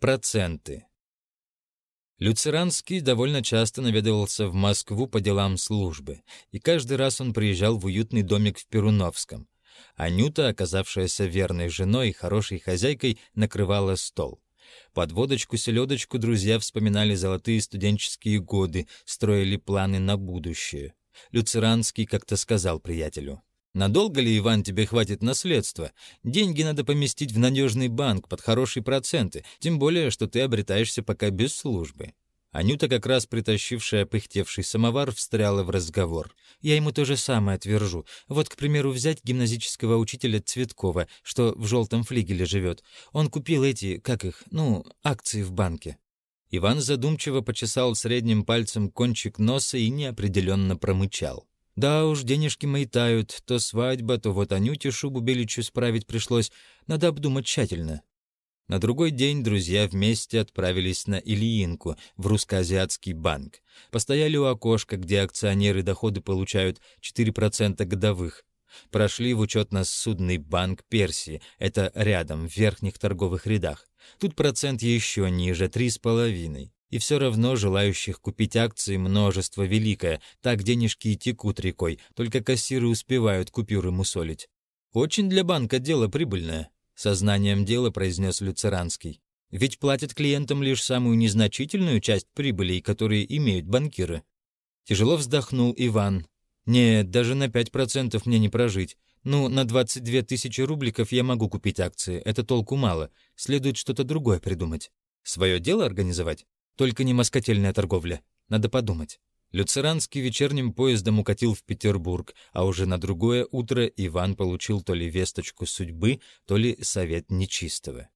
Проценты. Люцеранский довольно часто наведывался в Москву по делам службы, и каждый раз он приезжал в уютный домик в Перуновском. Анюта, оказавшаяся верной женой и хорошей хозяйкой, накрывала стол. Под водочку-селедочку друзья вспоминали золотые студенческие годы, строили планы на будущее. Люцеранский как-то сказал приятелю. «Надолго ли, Иван, тебе хватит наследства? Деньги надо поместить в надежный банк под хорошие проценты, тем более, что ты обретаешься пока без службы». Анюта, как раз притащившая пыхтевший самовар, встряла в разговор. «Я ему то же самое отвержу. Вот, к примеру, взять гимназического учителя Цветкова, что в желтом флигеле живет. Он купил эти, как их, ну, акции в банке». Иван задумчиво почесал средним пальцем кончик носа и неопределенно промычал. «Да уж, денежки мои тают. То свадьба, то вот Анюте шубу беличью справить пришлось. Надо обдумать тщательно». На другой день друзья вместе отправились на Ильинку, в русско-азиатский банк. Постояли у окошка, где акционеры доходы получают 4% годовых. Прошли в учетно-судный банк Персии, это рядом, в верхних торговых рядах. Тут процент еще ниже, 3,5. И все равно желающих купить акции множество великое, так денежки и текут рекой, только кассиры успевают купюры мусолить. Очень для банка дело прибыльное, сознанием дела произнес Люцеранский. Ведь платят клиентам лишь самую незначительную часть прибылей, которые имеют банкиры. Тяжело вздохнул Иван. Нет, даже на 5% мне не прожить. Ну, на 22 тысячи рубликов я могу купить акции, это толку мало. Следует что-то другое придумать. Свое дело организовать? Только не москотельная торговля. Надо подумать. Люцеранский вечерним поездом укатил в Петербург, а уже на другое утро Иван получил то ли весточку судьбы, то ли совет нечистого.